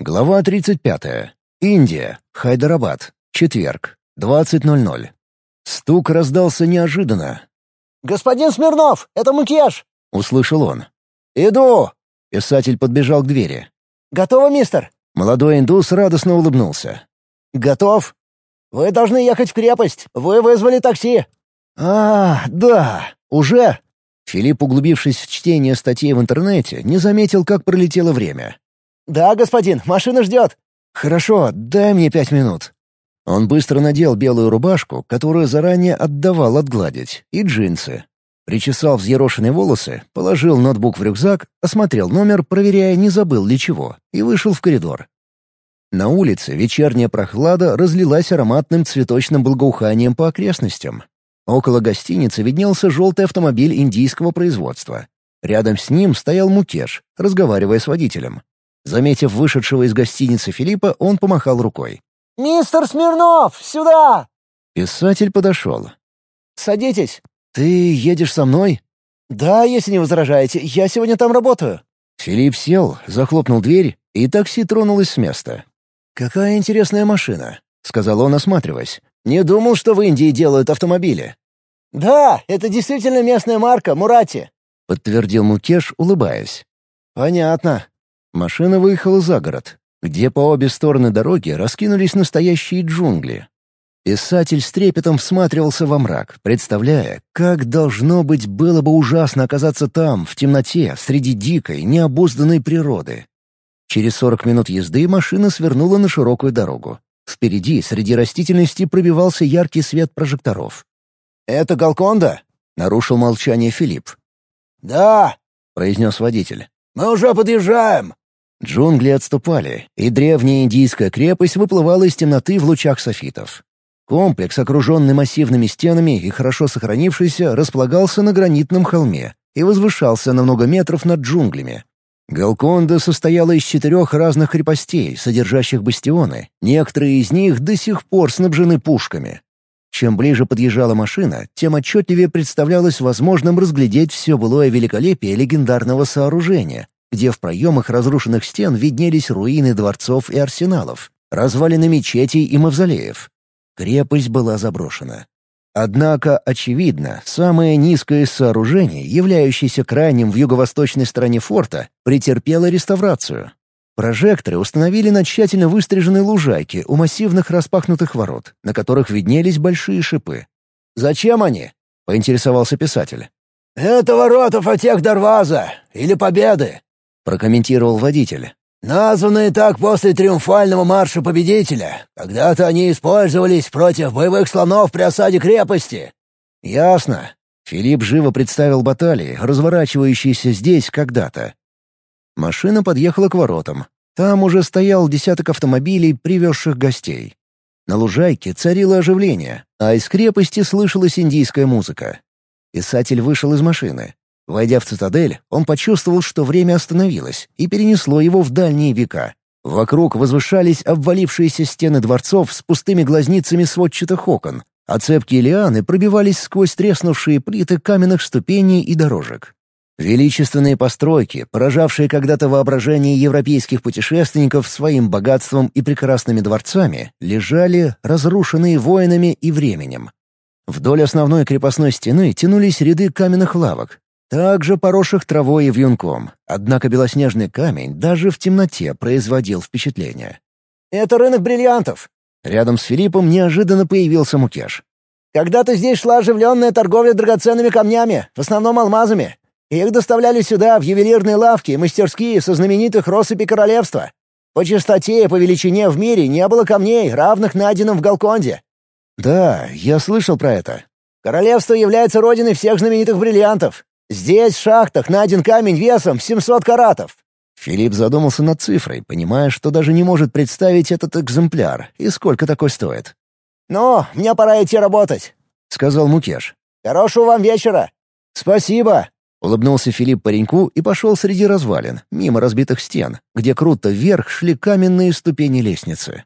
Глава 35. Индия. Хайдарабад. Четверг. 20.00. Стук раздался неожиданно. «Господин Смирнов, это Мукеш!» — услышал он. «Иду!» — писатель подбежал к двери. «Готово, мистер?» Молодой индус радостно улыбнулся. «Готов. Вы должны ехать в крепость. Вы вызвали такси». «А, да. Уже?» Филипп, углубившись в чтение статей в интернете, не заметил, как пролетело время. «Да, господин, машина ждет». «Хорошо, дай мне пять минут». Он быстро надел белую рубашку, которую заранее отдавал отгладить, и джинсы. Причесал взъерошенные волосы, положил ноутбук в рюкзак, осмотрел номер, проверяя, не забыл ли чего, и вышел в коридор. На улице вечерняя прохлада разлилась ароматным цветочным благоуханием по окрестностям. Около гостиницы виднелся желтый автомобиль индийского производства. Рядом с ним стоял Мукеш, разговаривая с водителем. Заметив вышедшего из гостиницы Филиппа, он помахал рукой. «Мистер Смирнов, сюда!» Писатель подошел. «Садитесь». «Ты едешь со мной?» «Да, если не возражаете. Я сегодня там работаю». Филипп сел, захлопнул дверь, и такси тронулось с места. «Какая интересная машина», — сказал он, осматриваясь. «Не думал, что в Индии делают автомобили». «Да, это действительно местная марка, Мурати», — подтвердил Мукеш, улыбаясь. «Понятно». Машина выехала за город, где по обе стороны дороги раскинулись настоящие джунгли. Писатель с трепетом всматривался во мрак, представляя, как должно быть было бы ужасно оказаться там, в темноте, среди дикой, необузданной природы. Через сорок минут езды машина свернула на широкую дорогу. Впереди, среди растительности, пробивался яркий свет прожекторов. «Это Галконда?» — нарушил молчание Филипп. «Да», — произнес водитель. «Мы уже подъезжаем». Джунгли отступали, и древняя индийская крепость выплывала из темноты в лучах софитов. Комплекс, окруженный массивными стенами и хорошо сохранившийся, располагался на гранитном холме и возвышался на много метров над джунглями. Галконда состояла из четырех разных крепостей, содержащих бастионы. Некоторые из них до сих пор снабжены пушками. Чем ближе подъезжала машина, тем отчетливее представлялось возможным разглядеть все былое великолепие легендарного сооружения, где в проемах разрушенных стен виднелись руины дворцов и арсеналов, развалины мечетей и мавзолеев. Крепость была заброшена. Однако, очевидно, самое низкое из сооружений, являющееся крайним в юго-восточной стороне форта, претерпело реставрацию. Прожекторы установили на тщательно выстриженной лужайке у массивных распахнутых ворот, на которых виднелись большие шипы. «Зачем они?» — поинтересовался писатель. «Это ворота Фатех Дарваза, или Победы», — прокомментировал водитель. Названные так после триумфального марша победителя. Когда-то они использовались против боевых слонов при осаде крепости». «Ясно». Филипп живо представил баталии, разворачивающиеся здесь когда-то. Машина подъехала к воротам. Там уже стоял десяток автомобилей, привезших гостей. На лужайке царило оживление, а из крепости слышалась индийская музыка. Писатель вышел из машины. Войдя в цитадель, он почувствовал, что время остановилось и перенесло его в дальние века. Вокруг возвышались обвалившиеся стены дворцов с пустыми глазницами сводчатых окон, а цепкие лианы пробивались сквозь треснувшие плиты каменных ступеней и дорожек. Величественные постройки, поражавшие когда-то воображение европейских путешественников своим богатством и прекрасными дворцами, лежали, разрушенные воинами и временем. Вдоль основной крепостной стены тянулись ряды каменных лавок, также поросших травой и вьюнком, однако белоснежный камень даже в темноте производил впечатление. «Это рынок бриллиантов!» Рядом с Филиппом неожиданно появился Мукеш. «Когда-то здесь шла оживленная торговля драгоценными камнями, в основном алмазами. Их доставляли сюда, в ювелирные лавки и мастерские со знаменитых россыпи королевства. По чистоте и по величине в мире не было камней, равных найденным в Галконде». «Да, я слышал про это». «Королевство является родиной всех знаменитых бриллиантов. Здесь, в шахтах, найден камень весом 700 каратов». Филипп задумался над цифрой, понимая, что даже не может представить этот экземпляр и сколько такой стоит. «Ну, мне пора идти работать», — сказал Мукеш. «Хорошего вам вечера». «Спасибо», — улыбнулся Филипп пареньку и пошел среди развалин, мимо разбитых стен, где круто вверх шли каменные ступени лестницы.